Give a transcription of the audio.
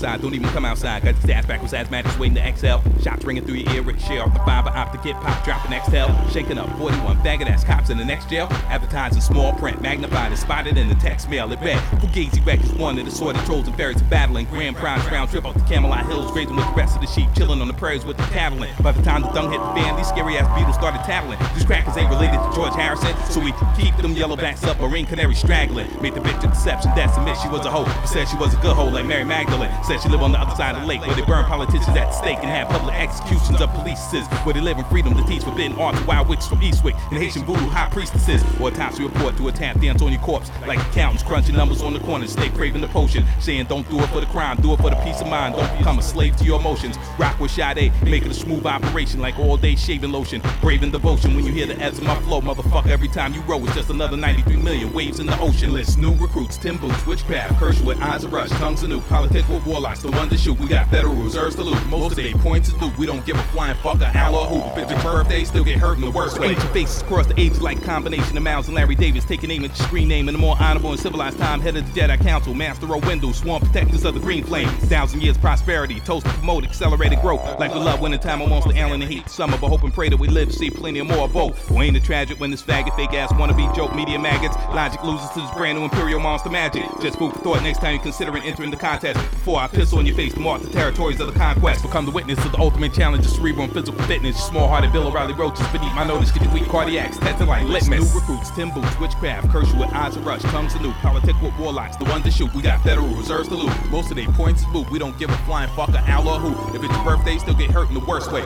Don't even come outside. Got the staff backwards, asthmatics waiting to exhale. Shots ringing through your ear, ricochet off the fiber optic kit, pop, dropping exhale. Shaking up 41 faggot ass cops in the next jail. Advertising small print, magnified and spotted in the text mail. It bet Fugazi Records one of the sorted trolls and fairies are battling. Grand Prize round trip up the Camelot Hills, grazing with the rest of the sheep, chilling on the prairies with the cattle. By the time the dung hit the fan, these scary ass beetles started tattling. These crackers ain't related to George Harrison, so we keep them yellowbacks up, marine canary straggling. Made the bitch a deception, that's admit she was a hoe. Said she was a good hoe like Mary Magdalene. Said she live on the other side of the lake where they burn politicians at stake and have public executions of polices. Where they live in freedom to teach forbidden arts wild witches from Eastwick and Haitian voodoo high priestesses. Or autopsy report to a tap dance on your corpse like accountants crunching numbers on the corner. Stay craving the potion, saying don't do it for the crime, do it for the peace of mind. Don't become a slave to your emotions. Rock with Sade, make it a smooth operation like all day shaving lotion. Braving devotion when you hear the ebbs of my flow, motherfucker. Every time you roll, it's just another 93 million waves in the ocean. List new recruits, Tim Boots, Witchcraft, with eyes of rush, tongues anew, politic with warlocks, the one to shoot. We got federal reserves to loot. Most of they points is loot. We don't give a flying fuck a owl or hoop. If it's birthday, still get hurt in the worst way. Ancient faces cross the ages like combination of Miles and Larry Davis. Taking aim at your screen name in a more honorable and civilized time. Head of the Jedi Council, Master of Windows, Swarm Protectors of the Green Flame. Thousand years prosperity, toast to promote accelerated growth. Like the love winter time amongst the Allen and heat. Summer, but hope and pray that we live to see plenty more of both. Or ain't a tragic when this faggot fake ass wannabe joke media maggots? Logic loses to this brand new imperial monster magic. Just food for thought next time you're considering entering the contest. Before I pistol in your face to mark the territories of the conquest. Become the witness of the ultimate challenge of cerebral and physical fitness. Small hearted Bill O'Reilly roaches beneath my notice. Get your weak cardiacs tested like litmus. New recruits, Tim Boots, Witchcraft, Kershaw with eyes of rush. Tongues anew, politic with warlocks. The ones to shoot. We got federal reserves to loot. Most of they points is boot. We don't give a flying fuck a owl or who. If it's your birthday, still get hurt in the worst way.